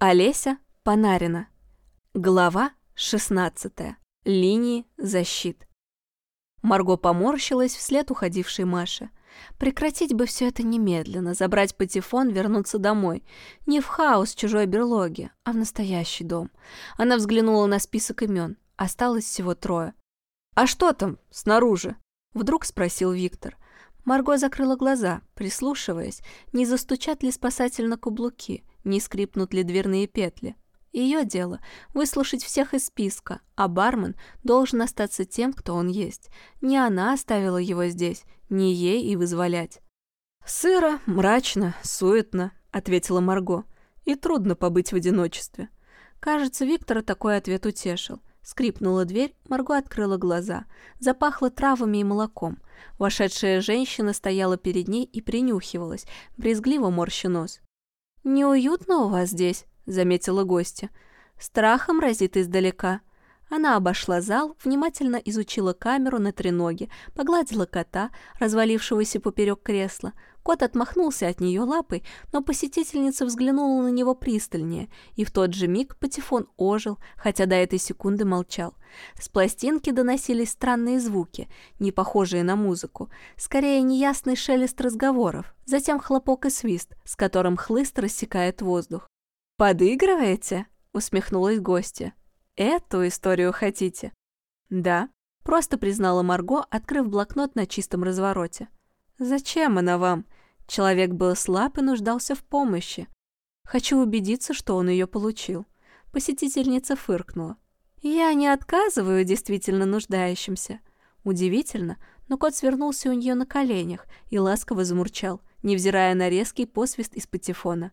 Олеся Панарина. Глава 16. Линии защит. Марго поморщилась вслед уходившей Маше. Прекратить бы все это немедленно, забрать патефон, вернуться домой. Не в хаос чужой берлоги, а в настоящий дом. Она взглянула на список имен. Осталось всего трое. «А что там снаружи?» Вдруг спросил Виктор. Марго закрыла глаза, прислушиваясь, не застучат ли спасательно каблуки не скрипнут ли дверные петли. Ее дело — выслушать всех из списка, а бармен должен остаться тем, кто он есть. Не она оставила его здесь, не ей и вызволять. «Сыро, мрачно, суетно», — ответила Марго. «И трудно побыть в одиночестве». Кажется, Виктора такой ответ утешил. Скрипнула дверь, Марго открыла глаза. Запахло травами и молоком. Вошедшая женщина стояла перед ней и принюхивалась, брезгливо морща нос. «Неуютно у вас здесь», — заметила гостья. «Страхом разит издалека». Она обошла зал, внимательно изучила камеру на треноге, погладила кота, развалившегося поперек кресла. Кот отмахнулся от нее лапой, но посетительница взглянула на него пристальнее, и в тот же миг патефон ожил, хотя до этой секунды молчал. С пластинки доносились странные звуки, не похожие на музыку, скорее неясный шелест разговоров, затем хлопок и свист, с которым хлыст рассекает воздух. «Подыгрываете?» — усмехнулась гостья. «Эту историю хотите?» «Да», — просто признала Марго, открыв блокнот на чистом развороте. «Зачем она вам?» Человек был слаб и нуждался в помощи. Хочу убедиться, что он ее получил. Посетительница фыркнула. «Я не отказываю действительно нуждающимся». Удивительно, но кот свернулся у нее на коленях и ласково замурчал, невзирая на резкий посвист из патефона.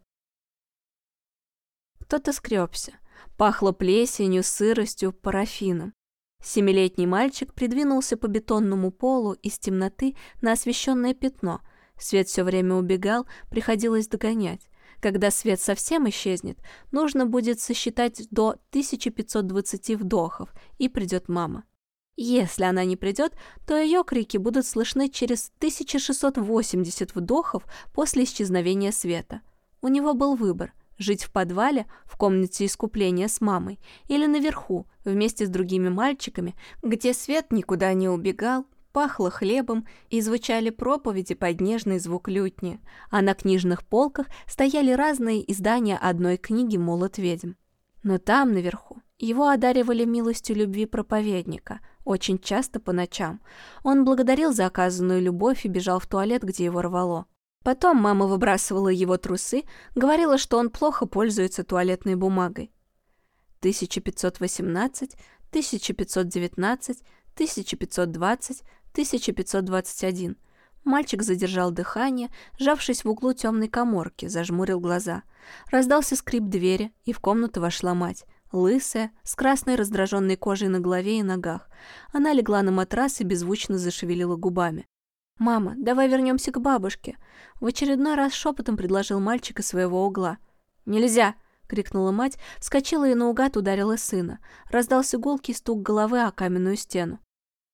Кто-то скребся. Пахло плесенью, сыростью, парафином. Семилетний мальчик придвинулся по бетонному полу из темноты на освещенное пятно. Свет все время убегал, приходилось догонять. Когда свет совсем исчезнет, нужно будет сосчитать до 1520 вдохов, и придет мама. Если она не придет, то ее крики будут слышны через 1680 вдохов после исчезновения света. У него был выбор – жить в подвале, в комнате искупления с мамой, или наверху, вместе с другими мальчиками, где свет никуда не убегал, пахло хлебом и звучали проповеди под нежный звук лютни, а на книжных полках стояли разные издания одной книги «Молот ведьм». Но там, наверху, его одаривали милостью любви проповедника, очень часто по ночам. Он благодарил за оказанную любовь и бежал в туалет, где его рвало. Потом мама выбрасывала его трусы, говорила, что он плохо пользуется туалетной бумагой. 1518, 1519, 1520, 1521. Мальчик задержал дыхание, сжавшись в углу темной коморки, зажмурил глаза. Раздался скрип двери, и в комнату вошла мать. Лысая, с красной раздраженной кожей на голове и ногах. Она легла на матрас и беззвучно зашевелила губами. «Мама, давай вернемся к бабушке!» В очередной раз шепотом предложил мальчик из своего угла. «Нельзя!» — крикнула мать, вскочила и наугад ударила сына. Раздался гулкий стук головы о каменную стену.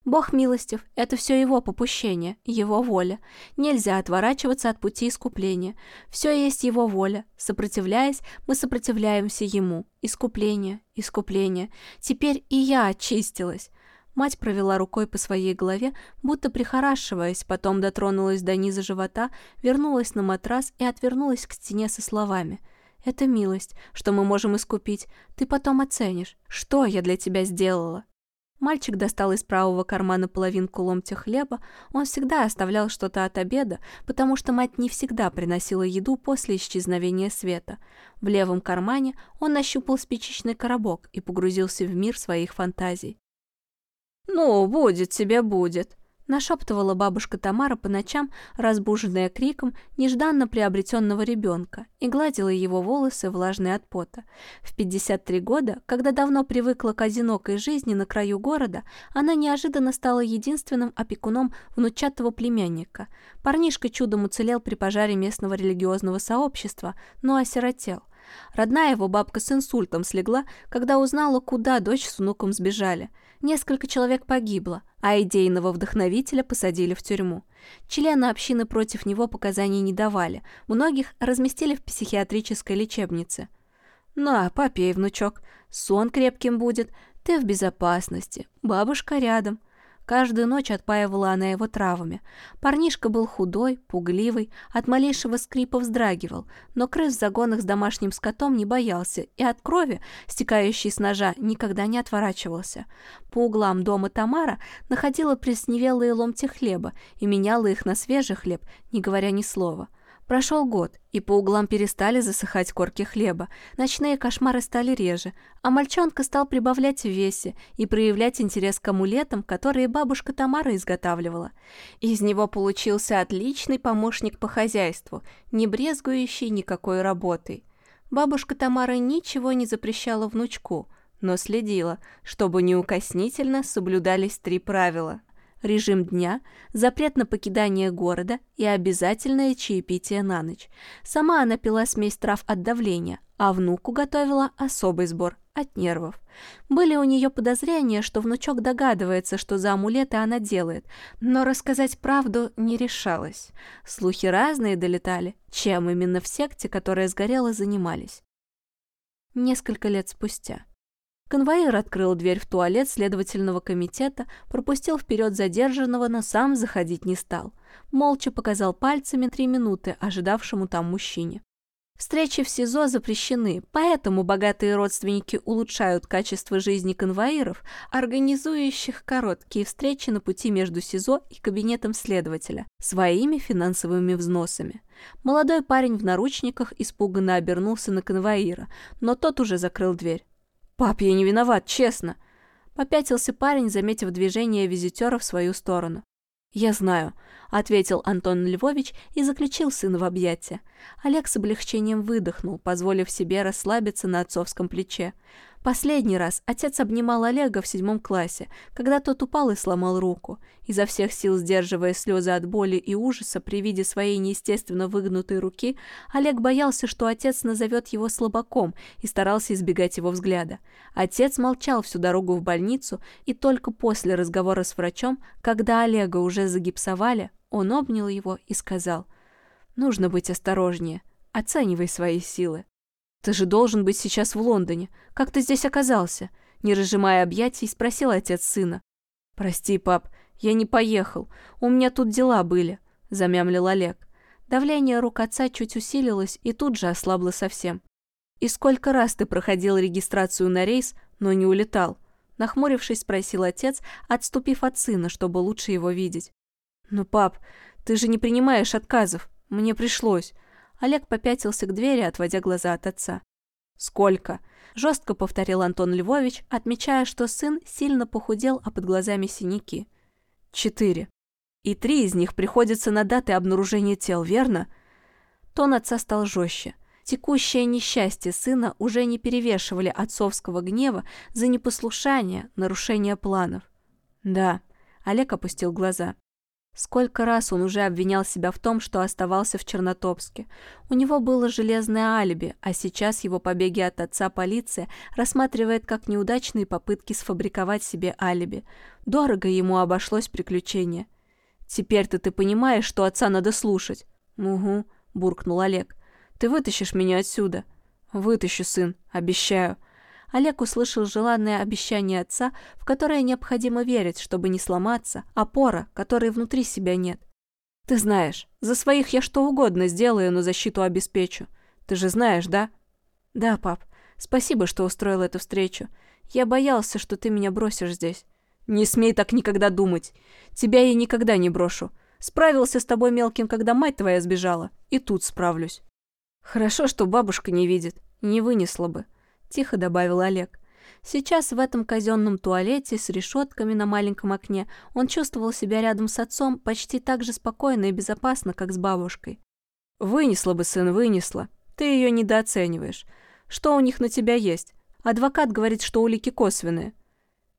Бог милостив, это все его попущение, его воля. Нельзя отворачиваться от пути искупления. Все есть его воля. Сопротивляясь, мы сопротивляемся ему. Искупление, искупление. Теперь и я очистилась. Мать провела рукой по своей голове, будто прихорашиваясь, потом дотронулась до низа живота, вернулась на матрас и отвернулась к стене со словами. «Это милость, что мы можем искупить. Ты потом оценишь, что я для тебя сделала». Мальчик достал из правого кармана половинку ломтя хлеба. Он всегда оставлял что-то от обеда, потому что мать не всегда приносила еду после исчезновения света. В левом кармане он нащупал спичечный коробок и погрузился в мир своих фантазий. «Ну, будет тебе, будет», — нашептывала бабушка Тамара по ночам, разбуженная криком нежданно приобретенного ребенка, и гладила его волосы, влажные от пота. В 53 года, когда давно привыкла к одинокой жизни на краю города, она неожиданно стала единственным опекуном внучатого племянника. Парнишка чудом уцелел при пожаре местного религиозного сообщества, но осиротел. Родная его бабка с инсультом слегла, когда узнала, куда дочь с внуком сбежали – Несколько человек погибло, а идейного вдохновителя посадили в тюрьму. Члены общины против него показаний не давали, многих разместили в психиатрической лечебнице. На, попей, внучок, сон крепким будет, ты в безопасности, бабушка рядом. Каждую ночь отпаивала она его травами. Парнишка был худой, пугливый, от малейшего скрипа вздрагивал, но крыс в загонах с домашним скотом не боялся и от крови, стекающей с ножа, никогда не отворачивался. По углам дома Тамара находила пресневелые ломти хлеба и меняла их на свежий хлеб, не говоря ни слова. Прошел год, и по углам перестали засыхать корки хлеба, ночные кошмары стали реже, а мальчонка стал прибавлять в весе и проявлять интерес к амулетам, которые бабушка Тамара изготавливала. Из него получился отличный помощник по хозяйству, не брезгующий никакой работой. Бабушка Тамара ничего не запрещала внучку, но следила, чтобы неукоснительно соблюдались три правила режим дня, запрет на покидание города и обязательное чаепитие на ночь. Сама она пила смесь трав от давления, а внуку готовила особый сбор от нервов. Были у нее подозрения, что внучок догадывается, что за амулеты она делает, но рассказать правду не решалась. Слухи разные долетали, чем именно в секте, которая сгорела, занимались. Несколько лет спустя. Конвоир открыл дверь в туалет следовательного комитета, пропустил вперед задержанного, но сам заходить не стал. Молча показал пальцами три минуты ожидавшему там мужчине. Встречи в СИЗО запрещены, поэтому богатые родственники улучшают качество жизни конвоиров, организующих короткие встречи на пути между СИЗО и кабинетом следователя, своими финансовыми взносами. Молодой парень в наручниках испуганно обернулся на конвоира, но тот уже закрыл дверь. «Пап, я не виноват, честно!» Попятился парень, заметив движение визитера в свою сторону. «Я знаю», — ответил Антон Львович и заключил сына в объятия. Олег с облегчением выдохнул, позволив себе расслабиться на отцовском плече. Последний раз отец обнимал Олега в седьмом классе, когда тот упал и сломал руку. Изо всех сил сдерживая слезы от боли и ужаса при виде своей неестественно выгнутой руки, Олег боялся, что отец назовет его слабаком и старался избегать его взгляда. Отец молчал всю дорогу в больницу, и только после разговора с врачом, когда Олега уже загипсовали, он обнял его и сказал «Нужно быть осторожнее, оценивай свои силы». «Ты же должен быть сейчас в Лондоне. Как ты здесь оказался?» Не разжимая объятий, спросил отец сына. «Прости, пап, я не поехал. У меня тут дела были», — замямлил Олег. Давление рук отца чуть усилилось и тут же ослабло совсем. «И сколько раз ты проходил регистрацию на рейс, но не улетал?» Нахмурившись, спросил отец, отступив от сына, чтобы лучше его видеть. «Ну, пап, ты же не принимаешь отказов. Мне пришлось. Олег попятился к двери, отводя глаза от отца. «Сколько?» – жестко повторил Антон Львович, отмечая, что сын сильно похудел, а под глазами синяки. «Четыре. И три из них приходятся на даты обнаружения тел, верно?» Тон отца стал жестче. Текущее несчастье сына уже не перевешивали отцовского гнева за непослушание, нарушение планов. «Да», – Олег опустил глаза. Сколько раз он уже обвинял себя в том, что оставался в Чернотопске. У него было железное алиби, а сейчас его побеги от отца полиция рассматривает как неудачные попытки сфабриковать себе алиби. Дорого ему обошлось приключение. «Теперь-то ты понимаешь, что отца надо слушать?» «Угу», — буркнул Олег. «Ты вытащишь меня отсюда?» «Вытащу, сын, обещаю». Олег услышал желанное обещание отца, в которое необходимо верить, чтобы не сломаться, опора, которой внутри себя нет. «Ты знаешь, за своих я что угодно сделаю, но защиту обеспечу. Ты же знаешь, да?» «Да, пап. Спасибо, что устроил эту встречу. Я боялся, что ты меня бросишь здесь». «Не смей так никогда думать. Тебя я никогда не брошу. Справился с тобой мелким, когда мать твоя сбежала. И тут справлюсь». «Хорошо, что бабушка не видит. Не вынесла бы тихо добавил Олег. Сейчас в этом казенном туалете с решетками на маленьком окне он чувствовал себя рядом с отцом почти так же спокойно и безопасно, как с бабушкой. «Вынесла бы, сын, вынесла. Ты ее недооцениваешь. Что у них на тебя есть? Адвокат говорит, что улики косвенные.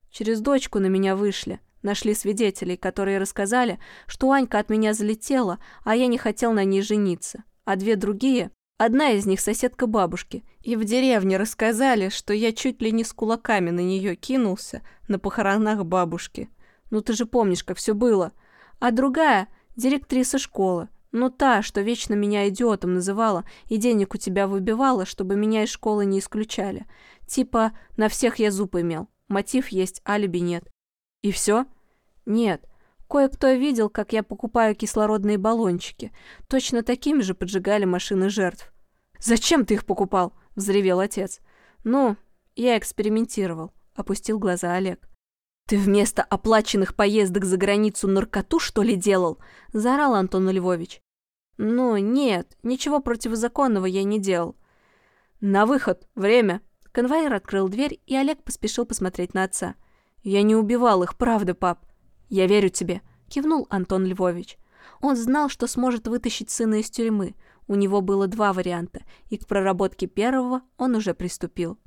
Через дочку на меня вышли. Нашли свидетелей, которые рассказали, что Анька от меня залетела, а я не хотел на ней жениться. А две другие Одна из них соседка бабушки, и в деревне рассказали, что я чуть ли не с кулаками на нее кинулся на похоронах бабушки. Ну ты же помнишь, как все было. А другая – директриса школы. Ну та, что вечно меня идиотом называла и денег у тебя выбивала, чтобы меня из школы не исключали. Типа, на всех я зуб имел. Мотив есть, алиби нет. И все? Нет. Кое-кто видел, как я покупаю кислородные баллончики. Точно такими же поджигали машины жертв. «Зачем ты их покупал?» – взревел отец. «Ну, я экспериментировал», – опустил глаза Олег. «Ты вместо оплаченных поездок за границу наркоту, что ли, делал?» – заорал Антон Львович. «Ну, нет, ничего противозаконного я не делал». «На выход! Время!» Конвоир открыл дверь, и Олег поспешил посмотреть на отца. «Я не убивал их, правда, пап?» «Я верю тебе», — кивнул Антон Львович. Он знал, что сможет вытащить сына из тюрьмы. У него было два варианта, и к проработке первого он уже приступил.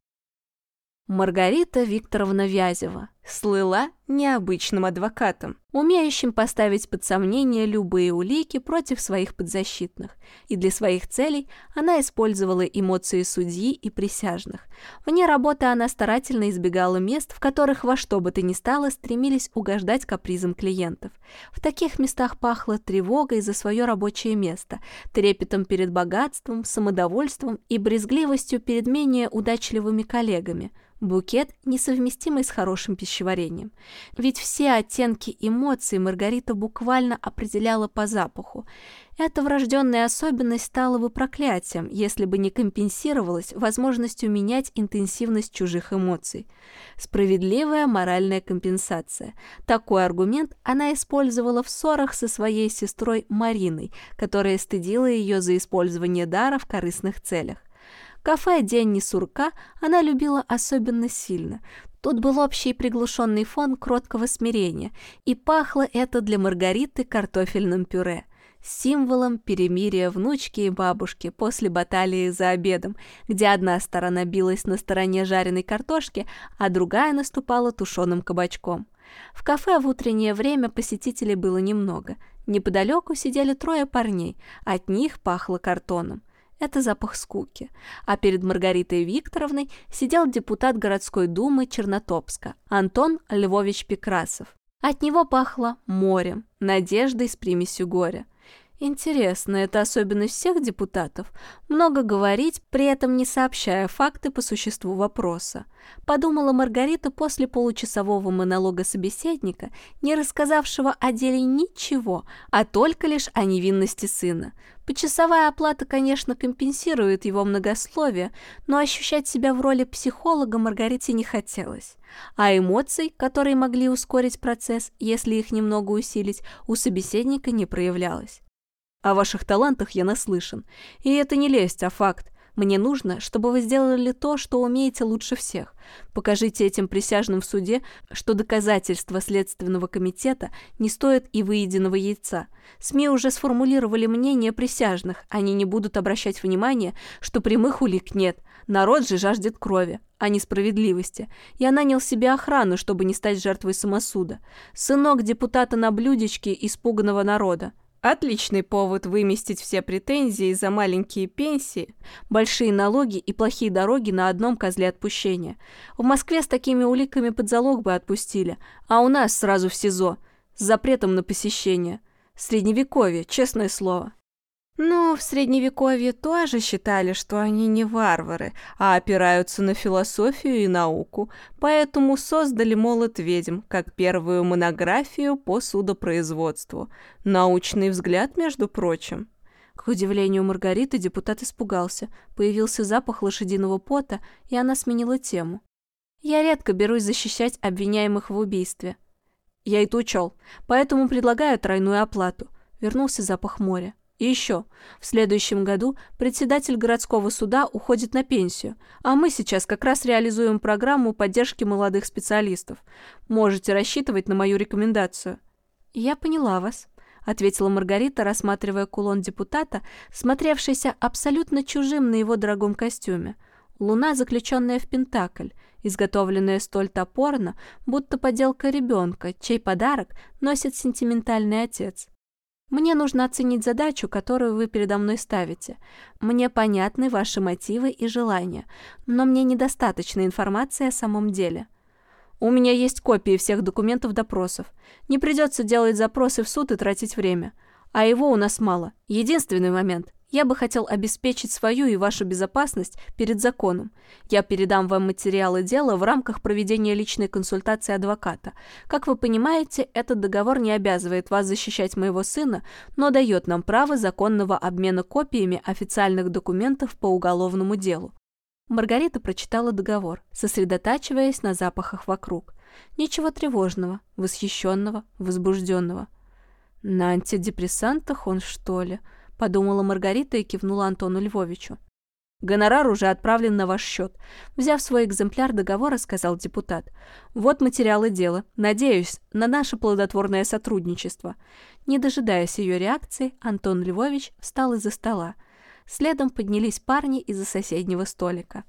Маргарита Викторовна Вязева слыла необычным адвокатом, умеющим поставить под сомнение любые улики против своих подзащитных, и для своих целей она использовала эмоции судьи и присяжных. Вне работы она старательно избегала мест, в которых во что бы то ни стало стремились угождать капризам клиентов. В таких местах пахло тревогой за свое рабочее место, трепетом перед богатством, самодовольством и брезгливостью перед менее удачливыми коллегами – Букет, несовместимый с хорошим пищеварением. Ведь все оттенки эмоций Маргарита буквально определяла по запаху. Эта врожденная особенность стала бы проклятием, если бы не компенсировалась возможностью менять интенсивность чужих эмоций. Справедливая моральная компенсация. Такой аргумент она использовала в ссорах со своей сестрой Мариной, которая стыдила ее за использование дара в корыстных целях. Кафе «День сурка» она любила особенно сильно. Тут был общий приглушенный фон кроткого смирения, и пахло это для Маргариты картофельным пюре – символом перемирия внучки и бабушки после баталии за обедом, где одна сторона билась на стороне жареной картошки, а другая наступала тушеным кабачком. В кафе в утреннее время посетителей было немного. Неподалеку сидели трое парней, от них пахло картоном. Это запах скуки. А перед Маргаритой Викторовной сидел депутат городской думы Чернотопска Антон Львович Пекрасов. От него пахло морем, надеждой с примесью горя. Интересно, это особенность всех депутатов? Много говорить, при этом не сообщая факты по существу вопроса. Подумала Маргарита после получасового монолога собеседника, не рассказавшего о деле ничего, а только лишь о невинности сына. Почасовая оплата, конечно, компенсирует его многословие, но ощущать себя в роли психолога Маргарите не хотелось. А эмоций, которые могли ускорить процесс, если их немного усилить, у собеседника не проявлялось. О ваших талантах я наслышан. И это не лесть, а факт. Мне нужно, чтобы вы сделали то, что умеете лучше всех. Покажите этим присяжным в суде, что доказательства Следственного комитета не стоят и выеденного яйца. СМИ уже сформулировали мнение присяжных. Они не будут обращать внимание, что прямых улик нет. Народ же жаждет крови, а не справедливости. Я нанял себе охрану, чтобы не стать жертвой самосуда. Сынок депутата на блюдечке испуганного народа. Отличный повод выместить все претензии за маленькие пенсии, большие налоги и плохие дороги на одном козле отпущения. В Москве с такими уликами под залог бы отпустили, а у нас сразу в СИЗО, с запретом на посещение. Средневековье, честное слово. Ну, в Средневековье тоже считали, что они не варвары, а опираются на философию и науку, поэтому создали «Молот ведьм» как первую монографию по судопроизводству. Научный взгляд, между прочим. К удивлению Маргариты депутат испугался. Появился запах лошадиного пота, и она сменила тему. «Я редко берусь защищать обвиняемых в убийстве». «Я это учел, поэтому предлагаю тройную оплату». Вернулся запах моря. И еще, в следующем году председатель городского суда уходит на пенсию, а мы сейчас как раз реализуем программу поддержки молодых специалистов. Можете рассчитывать на мою рекомендацию». «Я поняла вас», — ответила Маргарита, рассматривая кулон депутата, смотревшийся абсолютно чужим на его дорогом костюме. Луна, заключенная в пентакль, изготовленная столь топорно, будто поделка ребенка, чей подарок носит сентиментальный отец. Мне нужно оценить задачу, которую вы передо мной ставите. Мне понятны ваши мотивы и желания, но мне недостаточно информации о самом деле. У меня есть копии всех документов допросов. Не придется делать запросы в суд и тратить время. А его у нас мало. Единственный момент. Я бы хотел обеспечить свою и вашу безопасность перед законом. Я передам вам материалы дела в рамках проведения личной консультации адвоката. Как вы понимаете, этот договор не обязывает вас защищать моего сына, но дает нам право законного обмена копиями официальных документов по уголовному делу. Маргарита прочитала договор, сосредотачиваясь на запахах вокруг. Ничего тревожного, восхищенного, возбужденного. На антидепрессантах он, что ли? Подумала Маргарита и кивнула Антону Львовичу. Гонорар уже отправлен на ваш счет. Взяв свой экземпляр договора, сказал депутат. Вот материалы дела. Надеюсь на наше плодотворное сотрудничество. Не дожидаясь ее реакции, Антон Львович встал из-за стола. Следом поднялись парни из-за соседнего столика.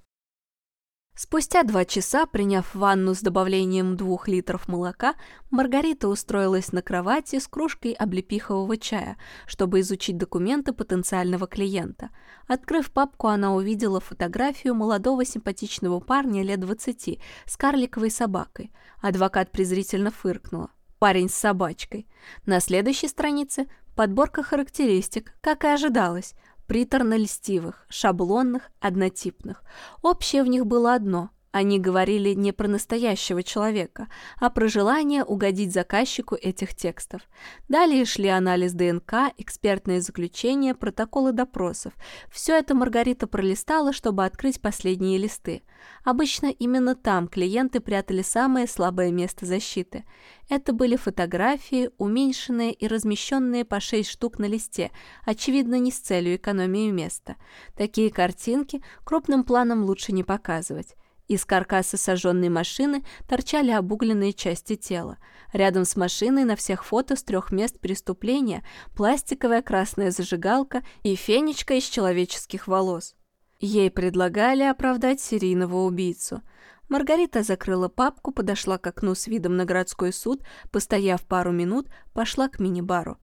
Спустя два часа, приняв ванну с добавлением двух литров молока, Маргарита устроилась на кровати с кружкой облепихового чая, чтобы изучить документы потенциального клиента. Открыв папку, она увидела фотографию молодого симпатичного парня лет 20 с карликовой собакой. Адвокат презрительно фыркнула. Парень с собачкой. На следующей странице подборка характеристик, как и ожидалось – приторно-льстивых, шаблонных, однотипных. Общее в них было одно они говорили не про настоящего человека, а про желание угодить заказчику этих текстов. Далее шли анализ ДНК, экспертные заключения, протоколы допросов. Все это Маргарита пролистала, чтобы открыть последние листы. Обычно именно там клиенты прятали самое слабое место защиты. Это были фотографии, уменьшенные и размещенные по 6 штук на листе, очевидно, не с целью экономии места. Такие картинки крупным планом лучше не показывать. Из каркаса сожженной машины торчали обугленные части тела. Рядом с машиной на всех фото с трех мест преступления пластиковая красная зажигалка и фенечка из человеческих волос. Ей предлагали оправдать серийного убийцу. Маргарита закрыла папку, подошла к окну с видом на городской суд, постояв пару минут, пошла к мини-бару.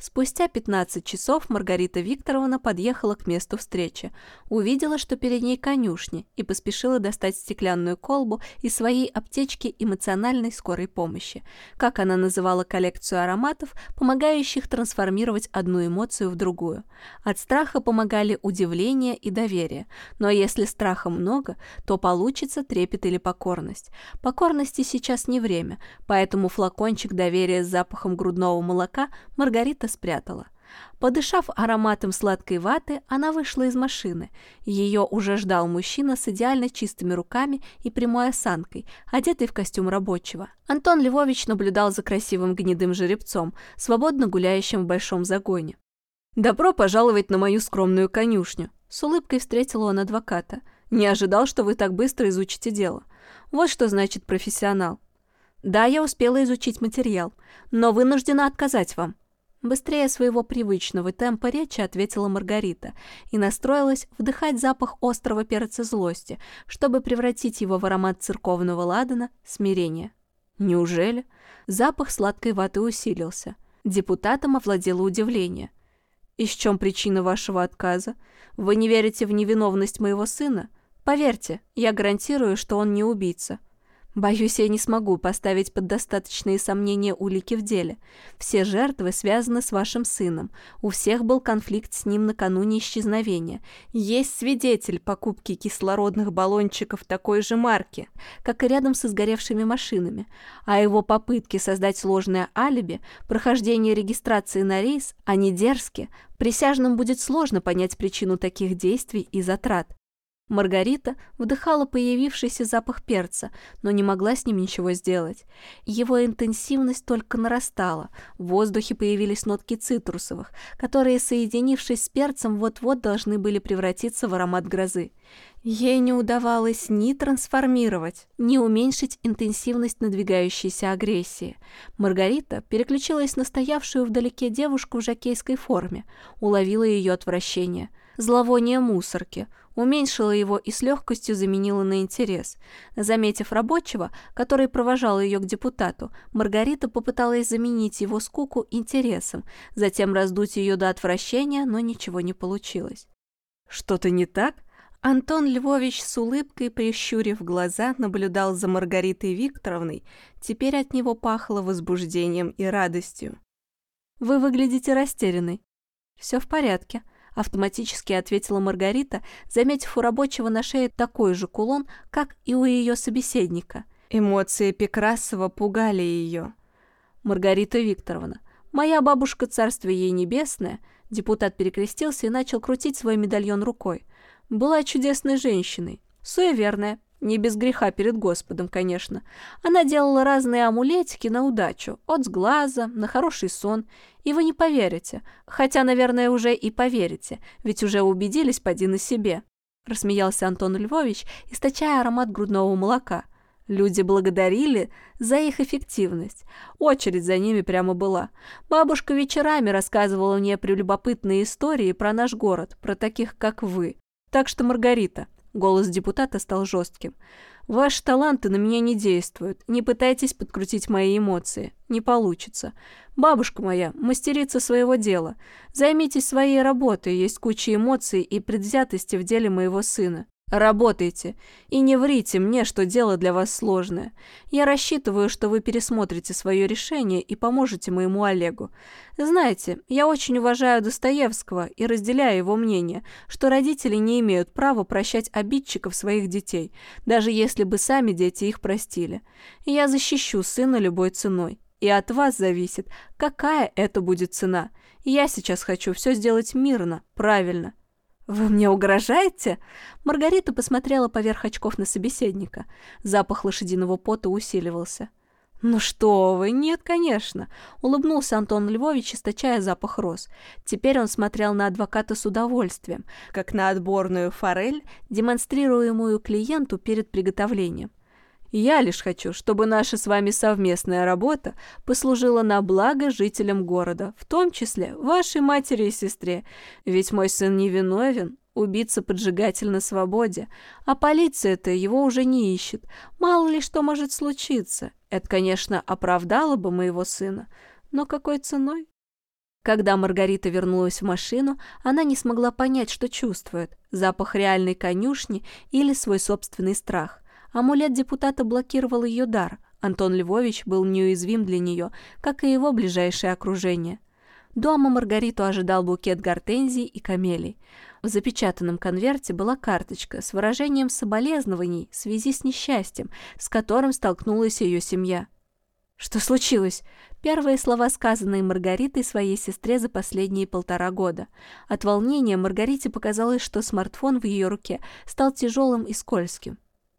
Спустя 15 часов Маргарита Викторовна подъехала к месту встречи, увидела, что перед ней конюшни, и поспешила достать стеклянную колбу из своей аптечки эмоциональной скорой помощи, как она называла коллекцию ароматов, помогающих трансформировать одну эмоцию в другую. От страха помогали удивление и доверие, но если страха много, то получится трепет или покорность. Покорности сейчас не время, поэтому флакончик доверия с запахом грудного молока Маргарита спрятала. Подышав ароматом сладкой ваты, она вышла из машины. Ее уже ждал мужчина с идеально чистыми руками и прямой осанкой, одетый в костюм рабочего. Антон Львович наблюдал за красивым гнедым жеребцом, свободно гуляющим в большом загоне. «Добро пожаловать на мою скромную конюшню!» С улыбкой встретил он адвоката. «Не ожидал, что вы так быстро изучите дело. Вот что значит профессионал. Да, я успела изучить материал, но вынуждена отказать вам. Быстрее своего привычного темпа речи ответила Маргарита и настроилась вдыхать запах острого перца злости, чтобы превратить его в аромат церковного ладана смирения. Неужели? Запах сладкой ваты усилился. Депутатом овладело удивление. «И в чем причина вашего отказа? Вы не верите в невиновность моего сына? Поверьте, я гарантирую, что он не убийца. Боюсь, я не смогу поставить под достаточные сомнения улики в деле. Все жертвы связаны с вашим сыном. У всех был конфликт с ним накануне исчезновения. Есть свидетель покупки кислородных баллончиков такой же марки, как и рядом со сгоревшими машинами. А его попытки создать сложное алиби, прохождение регистрации на рейс, они дерзкие. Присяжным будет сложно понять причину таких действий и затрат. Маргарита вдыхала появившийся запах перца, но не могла с ним ничего сделать. Его интенсивность только нарастала, в воздухе появились нотки цитрусовых, которые, соединившись с перцем, вот-вот должны были превратиться в аромат грозы. Ей не удавалось ни трансформировать, ни уменьшить интенсивность надвигающейся агрессии. Маргарита переключилась на стоявшую вдалеке девушку в жакейской форме, уловила ее отвращение. Зловоние мусорки, уменьшила его и с легкостью заменила на интерес. Заметив рабочего, который провожал ее к депутату, Маргарита попыталась заменить его скуку интересом, затем раздуть ее до отвращения, но ничего не получилось. «Что-то не так?» Антон Львович с улыбкой, прищурив глаза, наблюдал за Маргаритой Викторовной, теперь от него пахло возбуждением и радостью. Вы выглядите растерянной». «Все в порядке», — автоматически ответила Маргарита, заметив у рабочего на шее такой же кулон, как и у ее собеседника. Эмоции Пекрасова пугали ее. «Маргарита Викторовна, моя бабушка, царствие ей небесное», депутат перекрестился и начал крутить свой медальон рукой, была чудесной женщиной, суеверная, не без греха перед Господом, конечно. Она делала разные амулетики на удачу, от сглаза, на хороший сон. И вы не поверите. Хотя, наверное, уже и поверите, ведь уже убедились поди на себе. Рассмеялся Антон Львович, источая аромат грудного молока. Люди благодарили за их эффективность. Очередь за ними прямо была. Бабушка вечерами рассказывала мне прелюбопытные истории про наш город, про таких, как вы. Так что, Маргарита, Голос депутата стал жестким. «Ваши таланты на меня не действуют. Не пытайтесь подкрутить мои эмоции. Не получится. Бабушка моя, мастерица своего дела. Займитесь своей работой, есть куча эмоций и предвзятости в деле моего сына. Работайте. И не врите мне, что дело для вас сложное. Я рассчитываю, что вы пересмотрите свое решение и поможете моему Олегу. Знаете, я очень уважаю Достоевского и разделяю его мнение, что родители не имеют права прощать обидчиков своих детей, даже если бы сами дети их простили. я защищу сына любой ценой. И от вас зависит, какая это будет цена. Я сейчас хочу все сделать мирно, правильно. «Вы мне угрожаете?» Маргарита посмотрела поверх очков на собеседника. Запах лошадиного пота усиливался. «Ну что вы, нет, конечно!» — улыбнулся Антон Львович, источая запах роз. Теперь он смотрел на адвоката с удовольствием, как на отборную форель, демонстрируемую клиенту перед приготовлением. Я лишь хочу, чтобы наша с вами совместная работа послужила на благо жителям города, в том числе вашей матери и сестре. Ведь мой сын невиновен, убийца поджигатель на свободе, а полиция-то его уже не ищет. Мало ли что может случиться. Это, конечно, оправдало бы моего сына, но какой ценой? Когда Маргарита вернулась в машину, она не смогла понять, что чувствует – запах реальной конюшни или свой собственный страх – Амулет депутата блокировал ее дар. Антон Львович был неуязвим для нее, как и его ближайшее окружение. Дома Маргариту ожидал букет гортензий и камелий. В запечатанном конверте была карточка с выражением соболезнований в связи с несчастьем, с которым столкнулась ее семья. «Что случилось?» Первые слова, сказанные Маргаритой своей сестре за последние полтора года. От волнения Маргарите показалось, что смартфон в ее руке стал тяжелым и скользким.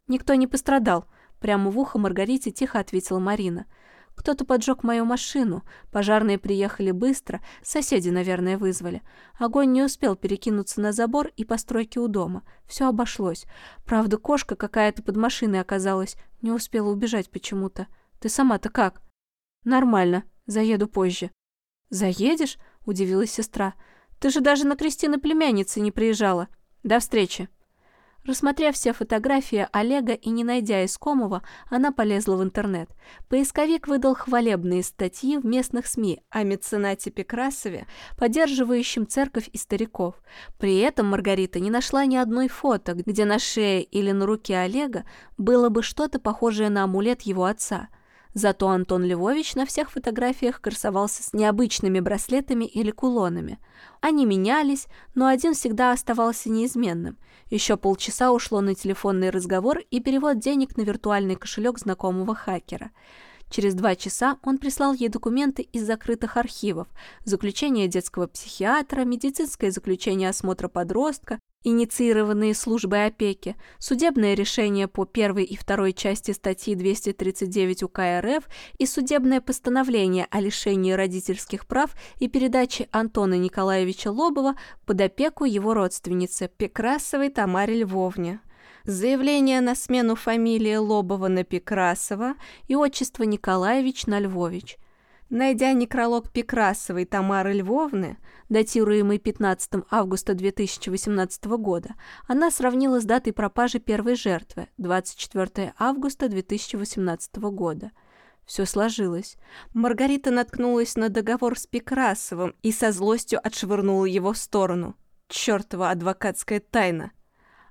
«Никто не пострадал», — прямо в ухо Маргарите тихо ответила Марина. «Кто-то поджег мою машину. Пожарные приехали быстро, соседи, наверное, вызвали. Огонь не успел перекинуться на забор и постройки у дома. Все обошлось. Правда, кошка какая-то под машиной оказалась. Не успела убежать почему-то. Ты сама-то как?» «Нормально. Заеду позже». «Заедешь?» — удивилась сестра. «Ты же даже на Кристины племянницы не приезжала. До встречи». Рассмотрев все фотографии Олега и не найдя искомого, она полезла в интернет. Поисковик выдал хвалебные статьи в местных СМИ о меценате Пекрасове, поддерживающем церковь и стариков. При этом Маргарита не нашла ни одной фото, где на шее или на руке Олега было бы что-то похожее на амулет его отца – Зато Антон Львович на всех фотографиях красовался с необычными браслетами или кулонами. Они менялись, но один всегда оставался неизменным. Еще полчаса ушло на телефонный разговор и перевод денег на виртуальный кошелек знакомого хакера. Через два часа он прислал ей документы из закрытых архивов, заключение детского психиатра, медицинское заключение осмотра подростка, инициированные службой опеки, судебное решение по первой и второй части статьи 239 УК РФ и судебное постановление о лишении родительских прав и передаче Антона Николаевича Лобова под опеку его родственницы Пекрасовой Тамаре Львовне. Заявление на смену фамилии Лобова на Пекрасова и отчество Николаевич на Львович – Найдя некролог Пекрасовой Тамары Львовны, датируемый 15 августа 2018 года, она сравнила с датой пропажи первой жертвы, 24 августа 2018 года. Все сложилось. Маргарита наткнулась на договор с Пекрасовым и со злостью отшвырнула его в сторону. Чёртова адвокатская тайна.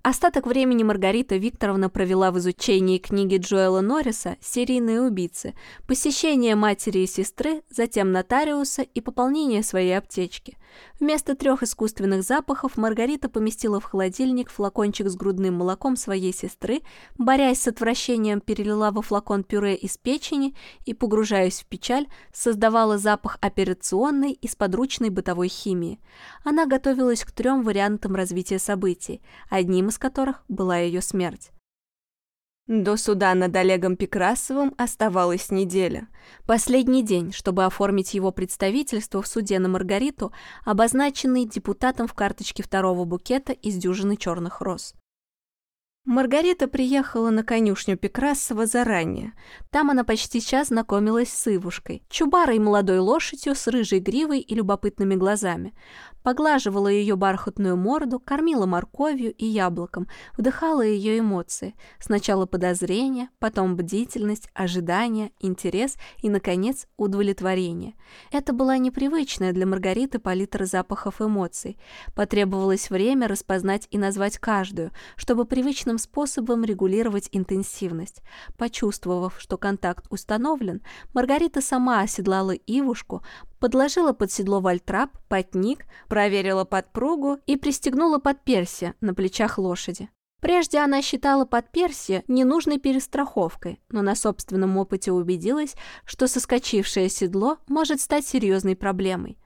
Остаток времени Маргарита Викторовна провела в изучении книги Джоэла Норриса «Серийные убийцы», посещение матери и сестры, затем нотариуса и пополнение своей аптечки. Вместо трех искусственных запахов Маргарита поместила в холодильник флакончик с грудным молоком своей сестры, борясь с отвращением, перелила во флакон пюре из печени и, погружаясь в печаль, создавала запах операционной и подручной бытовой химии. Она готовилась к трем вариантам развития событий, одним из которых была ее смерть. До суда над Олегом Пекрасовым оставалась неделя. Последний день, чтобы оформить его представительство в суде на Маргариту, обозначенный депутатом в карточке второго букета из дюжины черных роз. Маргарита приехала на конюшню Пекрасова заранее. Там она почти час знакомилась с Ивушкой, чубарой молодой лошадью с рыжей гривой и любопытными глазами. Поглаживала ее бархатную морду, кормила морковью и яблоком, вдыхала ее эмоции. Сначала подозрение, потом бдительность, ожидание, интерес и, наконец, удовлетворение. Это была непривычная для Маргариты палитра запахов эмоций. Потребовалось время распознать и назвать каждую, чтобы привычным способом регулировать интенсивность. Почувствовав, что контакт установлен, Маргарита сама оседлала Ивушку, подложила под седло вальтрап, потник, проверила подпругу и пристегнула подперсие на плечах лошади. Прежде она считала подперсие ненужной перестраховкой, но на собственном опыте убедилась, что соскочившее седло может стать серьезной проблемой.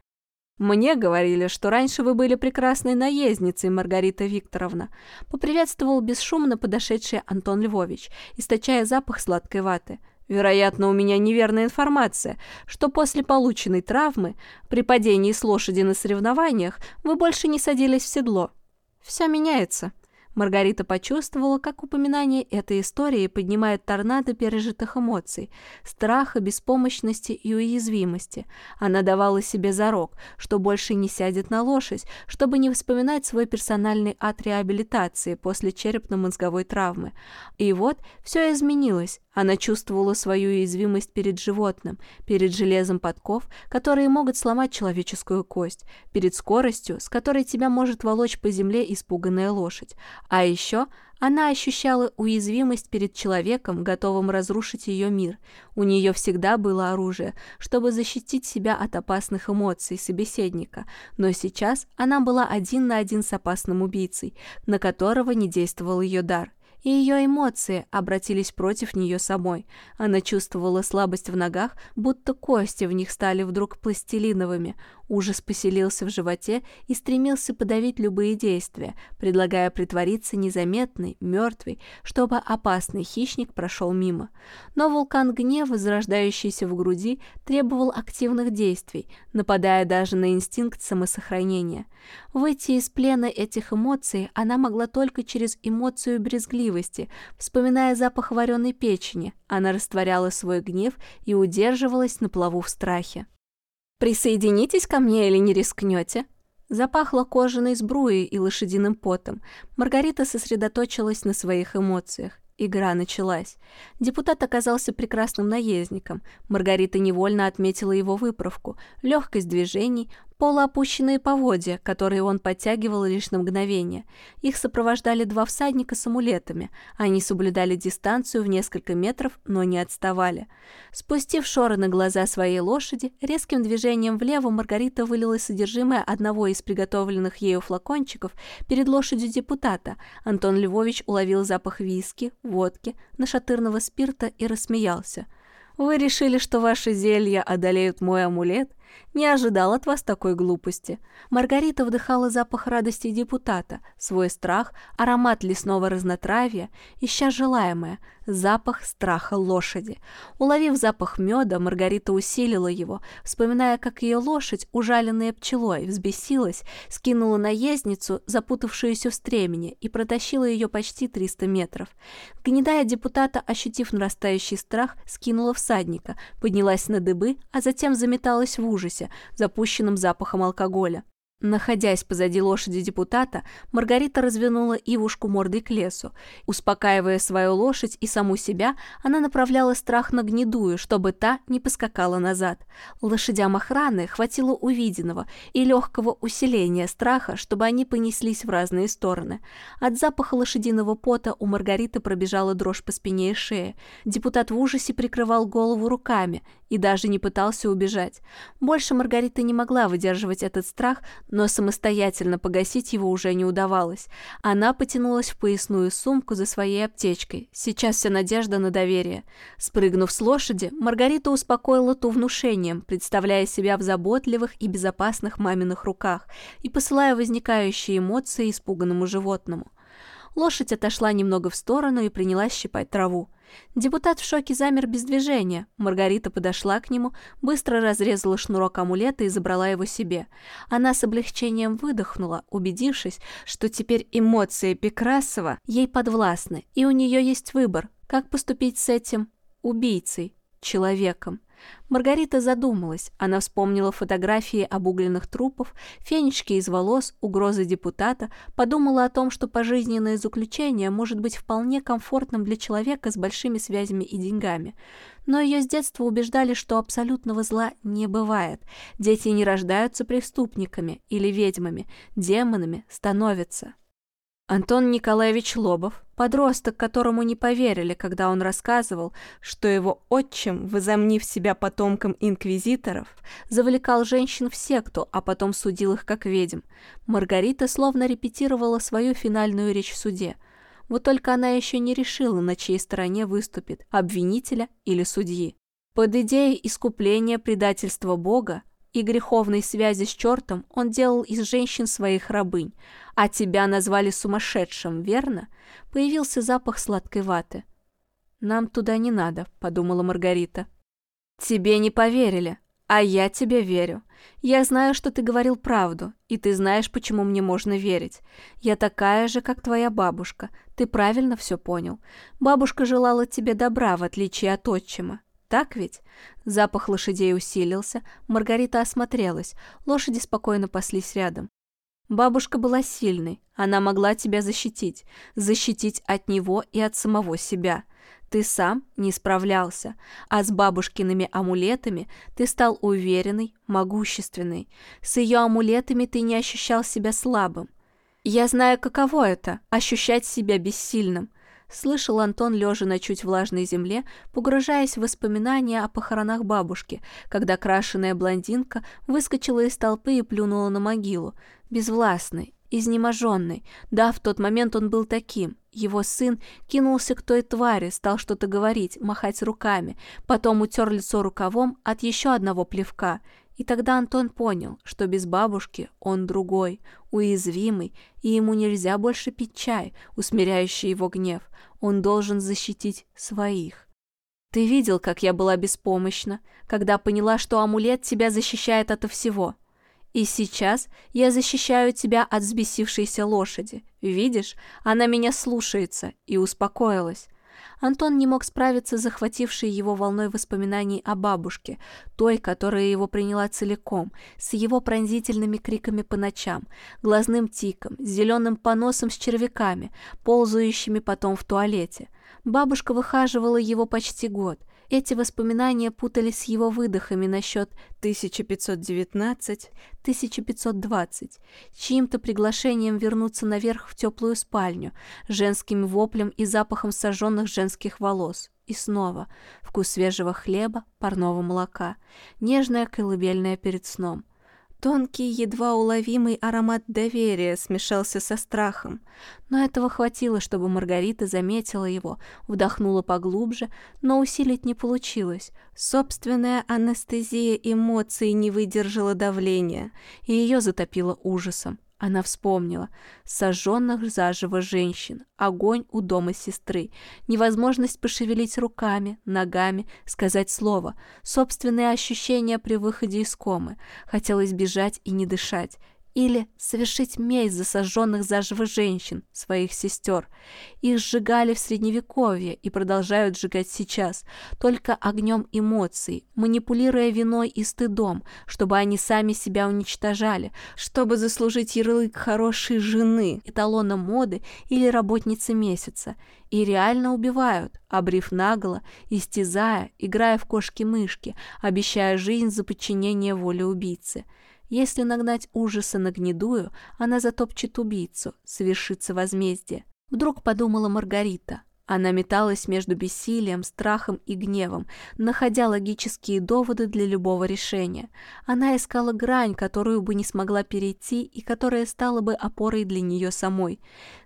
«Мне говорили, что раньше вы были прекрасной наездницей, Маргарита Викторовна», поприветствовал бесшумно подошедший Антон Львович, источая запах сладкой ваты. «Вероятно, у меня неверная информация, что после полученной травмы при падении с лошади на соревнованиях вы больше не садились в седло. Все меняется». Маргарита почувствовала, как упоминание этой истории поднимает торнадо пережитых эмоций, страха, беспомощности и уязвимости. Она давала себе зарок, что больше не сядет на лошадь, чтобы не вспоминать свой персональный ад реабилитации после черепно-мозговой травмы. И вот все изменилось. Она чувствовала свою уязвимость перед животным, перед железом подков, которые могут сломать человеческую кость, перед скоростью, с которой тебя может волочь по земле испуганная лошадь. А еще она ощущала уязвимость перед человеком, готовым разрушить ее мир. У нее всегда было оружие, чтобы защитить себя от опасных эмоций собеседника, но сейчас она была один на один с опасным убийцей, на которого не действовал ее дар и ее эмоции обратились против нее самой. Она чувствовала слабость в ногах, будто кости в них стали вдруг пластилиновыми. Ужас поселился в животе и стремился подавить любые действия, предлагая притвориться незаметной, мертвой, чтобы опасный хищник прошел мимо. Но вулкан гнева, зарождающийся в груди, требовал активных действий, нападая даже на инстинкт самосохранения. Выйти из плена этих эмоций она могла только через эмоцию брезгливости, вспоминая запах вареной печени. Она растворяла свой гнев и удерживалась на плаву в страхе. Присоединитесь ко мне или не рискнете?» Запахло кожаной сбруей и лошадиным потом. Маргарита сосредоточилась на своих эмоциях. Игра началась. Депутат оказался прекрасным наездником. Маргарита невольно отметила его выправку, легкость движений, полуопущенные поводья, которые он подтягивал лишь на мгновение. Их сопровождали два всадника с амулетами. Они соблюдали дистанцию в несколько метров, но не отставали. Спустив шоры на глаза своей лошади, резким движением влево Маргарита вылила содержимое одного из приготовленных ею флакончиков перед лошадью депутата. Антон Львович уловил запах виски, водки, нашатырного спирта и рассмеялся. «Вы решили, что ваши зелья одолеют мой амулет?» Не ожидал от вас такой глупости. Маргарита вдыхала запах радости депутата, свой страх, аромат лесного разнотравья, ища желаемое, запах страха лошади. Уловив запах меда, Маргарита усилила его, вспоминая, как ее лошадь, ужаленная пчелой, взбесилась, скинула наездницу, запутавшуюся в стремени, и протащила ее почти 300 метров. Гнедая депутата, ощутив нарастающий страх, скинула всадника, поднялась на дыбы, а затем заметалась в ужасе, запущенным запахом алкоголя. Находясь позади лошади депутата, Маргарита развернула Ивушку мордой к лесу. Успокаивая свою лошадь и саму себя, она направляла страх на гнедую, чтобы та не поскакала назад. Лошадям охраны хватило увиденного и легкого усиления страха, чтобы они понеслись в разные стороны. От запаха лошадиного пота у Маргариты пробежала дрожь по спине и шее. Депутат в ужасе прикрывал голову руками и даже не пытался убежать. Больше Маргарита не могла выдерживать этот страх, но самостоятельно погасить его уже не удавалось. Она потянулась в поясную сумку за своей аптечкой. Сейчас вся надежда на доверие. Спрыгнув с лошади, Маргарита успокоила ту внушением, представляя себя в заботливых и безопасных маминых руках и посылая возникающие эмоции испуганному животному. Лошадь отошла немного в сторону и принялась щипать траву. Депутат в шоке замер без движения. Маргарита подошла к нему, быстро разрезала шнурок амулета и забрала его себе. Она с облегчением выдохнула, убедившись, что теперь эмоции Пекрасова ей подвластны, и у нее есть выбор, как поступить с этим убийцей, человеком. Маргарита задумалась. Она вспомнила фотографии обугленных трупов, фенечки из волос, угрозы депутата, подумала о том, что пожизненное заключение может быть вполне комфортным для человека с большими связями и деньгами. Но ее с детства убеждали, что абсолютного зла не бывает. Дети не рождаются преступниками или ведьмами, демонами становятся. Антон Николаевич Лобов, подросток, которому не поверили, когда он рассказывал, что его отчим, возомнив себя потомком инквизиторов, завлекал женщин в секту, а потом судил их как ведьм. Маргарита словно репетировала свою финальную речь в суде. Вот только она еще не решила, на чьей стороне выступит, обвинителя или судьи. Под идеей искупления предательства Бога и греховной связи с чертом он делал из женщин своих рабынь, а тебя назвали сумасшедшим, верно? Появился запах сладкой ваты. «Нам туда не надо», — подумала Маргарита. «Тебе не поверили, а я тебе верю. Я знаю, что ты говорил правду, и ты знаешь, почему мне можно верить. Я такая же, как твоя бабушка. Ты правильно все понял. Бабушка желала тебе добра, в отличие от отчима. Так ведь? Запах лошадей усилился, Маргарита осмотрелась, лошади спокойно паслись рядом. Бабушка была сильной, она могла тебя защитить, защитить от него и от самого себя. Ты сам не справлялся, а с бабушкиными амулетами ты стал уверенный, могущественный. С ее амулетами ты не ощущал себя слабым. Я знаю, каково это – ощущать себя бессильным – слышал Антон, лежа на чуть влажной земле, погружаясь в воспоминания о похоронах бабушки, когда крашеная блондинка выскочила из толпы и плюнула на могилу, безвластной, изнеможенной. Да, в тот момент он был таким. Его сын кинулся к той твари, стал что-то говорить, махать руками, потом утер лицо рукавом от еще одного плевка — и тогда Антон понял, что без бабушки он другой, уязвимый, и ему нельзя больше пить чай, усмиряющий его гнев. Он должен защитить своих. Ты видел, как я была беспомощна, когда поняла, что амулет тебя защищает ото всего. И сейчас я защищаю тебя от взбесившейся лошади. Видишь, она меня слушается и успокоилась. Антон не мог справиться с захватившей его волной воспоминаний о бабушке, той, которая его приняла целиком, с его пронзительными криками по ночам, глазным тиком, зеленым поносом с червяками, ползающими потом в туалете. Бабушка выхаживала его почти год – эти воспоминания путались с его выдохами насчет 1519-1520, чьим-то приглашением вернуться наверх в теплую спальню, женским воплем и запахом сожженных женских волос. И снова вкус свежего хлеба, парного молока, нежная колыбельная перед сном. Тонкий, едва уловимый аромат доверия смешался со страхом, но этого хватило, чтобы Маргарита заметила его, вдохнула поглубже, но усилить не получилось. Собственная анестезия эмоций не выдержала давления, и ее затопило ужасом. Она вспомнила сожженных заживо женщин, огонь у дома сестры, невозможность пошевелить руками, ногами, сказать слово, собственные ощущения при выходе из комы. Хотелось бежать и не дышать. Или совершить месть за сожженных заживо женщин, своих сестер. Их сжигали в Средневековье и продолжают сжигать сейчас, только огнем эмоций, манипулируя виной и стыдом, чтобы они сами себя уничтожали, чтобы заслужить ярлык хорошей жены, эталона моды или работницы месяца. И реально убивают, обрив наголо, истязая, играя в кошки-мышки, обещая жизнь за подчинение воле убийцы – если нагнать ужаса на гнедую, она затопчет убийцу, совершится возмездие. Вдруг подумала Маргарита. Она металась между бессилием, страхом и гневом, находя логические доводы для любого решения. Она искала грань, которую бы не смогла перейти и которая стала бы опорой для нее самой.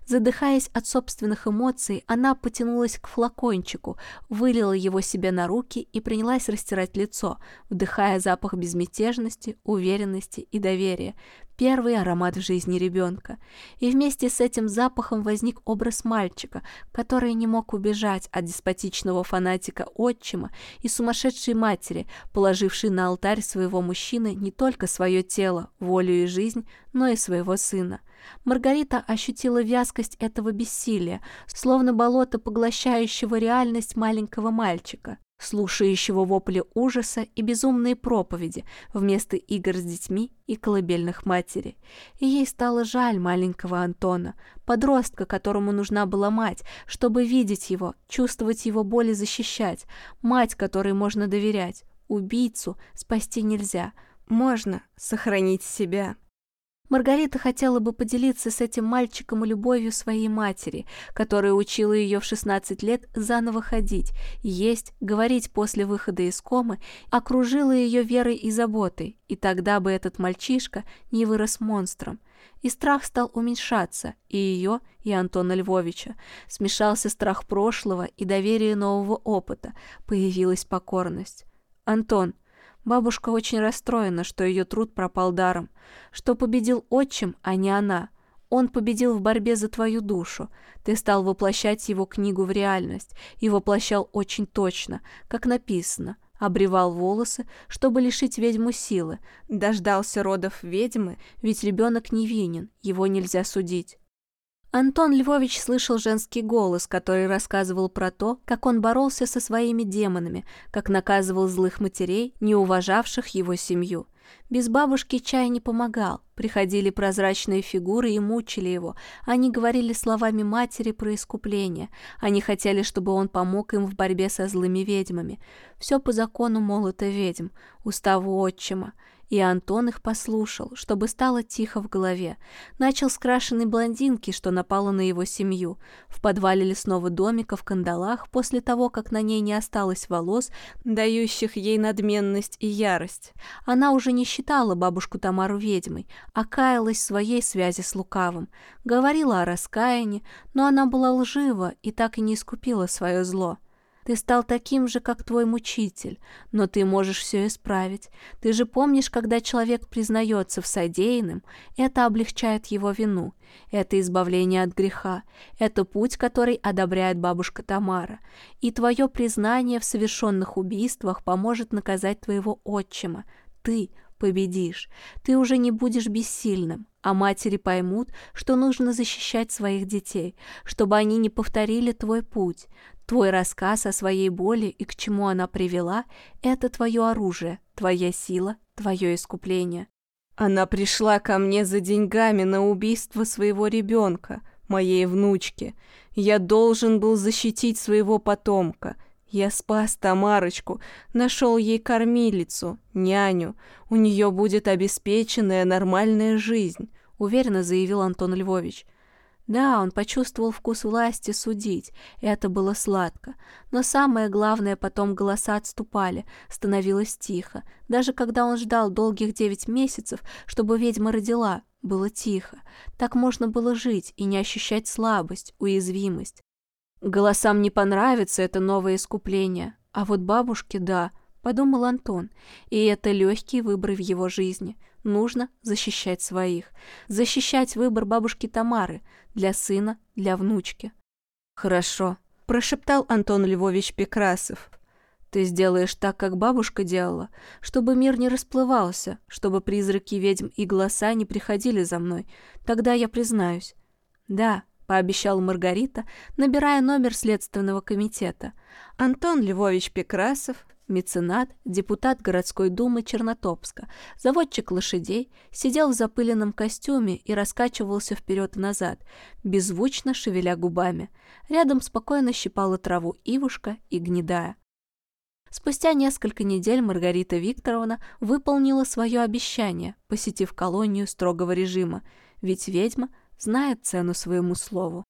Задыхаясь от собственных эмоций, она потянулась к флакончику, вылила его себе на руки и принялась растирать лицо, вдыхая запах безмятежности, уверенности и доверия, первый аромат в жизни ребенка. И вместе с этим запахом возник образ мальчика, который не мог убежать от деспотичного фанатика отчима и сумасшедшей матери, положившей на алтарь своего мужчины не только свое тело, волю и жизнь, но и своего сына. Маргарита ощутила вязкость этого бессилия, словно болото, поглощающего реальность маленького мальчика, слушающего вопли ужаса и безумные проповеди вместо игр с детьми и колыбельных матери. И ей стало жаль маленького Антона, подростка, которому нужна была мать, чтобы видеть его, чувствовать его боль и защищать, мать, которой можно доверять. Убийцу спасти нельзя, можно сохранить себя. Маргарита хотела бы поделиться с этим мальчиком любовью своей матери, которая учила ее в 16 лет заново ходить, есть, говорить после выхода из комы, окружила ее верой и заботой, и тогда бы этот мальчишка не вырос монстром. И страх стал уменьшаться, и ее, и Антона Львовича. Смешался страх прошлого и доверие нового опыта, появилась покорность. «Антон», Бабушка очень расстроена, что ее труд пропал даром, что победил отчим, а не она. Он победил в борьбе за твою душу. Ты стал воплощать его книгу в реальность и воплощал очень точно, как написано. Обревал волосы, чтобы лишить ведьму силы. Дождался родов ведьмы, ведь ребенок невинен, его нельзя судить. Антон Львович слышал женский голос, который рассказывал про то, как он боролся со своими демонами, как наказывал злых матерей, не уважавших его семью. Без бабушки чай не помогал. Приходили прозрачные фигуры и мучили его. Они говорили словами матери про искупление. Они хотели, чтобы он помог им в борьбе со злыми ведьмами. Все по закону молота ведьм, уставу отчима. И Антон их послушал, чтобы стало тихо в голове. Начал с крашеной блондинки, что напала на его семью. В подвале лесного домика в кандалах, после того, как на ней не осталось волос, дающих ей надменность и ярость. Она уже не считала бабушку Тамару ведьмой, а каялась в своей связи с лукавым. Говорила о раскаянии, но она была лжива и так и не искупила свое зло. Ты стал таким же, как твой мучитель, но ты можешь все исправить. Ты же помнишь, когда человек признается в содеянном, это облегчает его вину. Это избавление от греха. Это путь, который одобряет бабушка Тамара. И твое признание в совершенных убийствах поможет наказать твоего отчима. Ты победишь. Ты уже не будешь бессильным а матери поймут, что нужно защищать своих детей, чтобы они не повторили твой путь. Твой рассказ о своей боли и к чему она привела – это твое оружие, твоя сила, твое искупление. Она пришла ко мне за деньгами на убийство своего ребенка, моей внучки. Я должен был защитить своего потомка. Я спас Тамарочку, нашел ей кормилицу, няню. У нее будет обеспеченная нормальная жизнь, уверенно заявил Антон Львович. Да, он почувствовал вкус власти судить, и это было сладко. Но самое главное, потом голоса отступали, становилось тихо. Даже когда он ждал долгих девять месяцев, чтобы ведьма родила, было тихо. Так можно было жить и не ощущать слабость, уязвимость. Голосам не понравится это новое искупление, а вот бабушке – да, подумал Антон, и это легкий выбор в его жизни. Нужно защищать своих. Защищать выбор бабушки Тамары для сына, для внучки. «Хорошо», – прошептал Антон Львович Пекрасов. «Ты сделаешь так, как бабушка делала, чтобы мир не расплывался, чтобы призраки ведьм и голоса не приходили за мной. Тогда я признаюсь. Да, пообещал Маргарита, набирая номер Следственного комитета. Антон Львович Пекрасов, меценат, депутат городской думы Чернотопска, заводчик лошадей, сидел в запыленном костюме и раскачивался вперед и назад, беззвучно шевеля губами. Рядом спокойно щипала траву ивушка и гнедая. Спустя несколько недель Маргарита Викторовна выполнила свое обещание, посетив колонию строгого режима, ведь ведьма знает цену своему слову.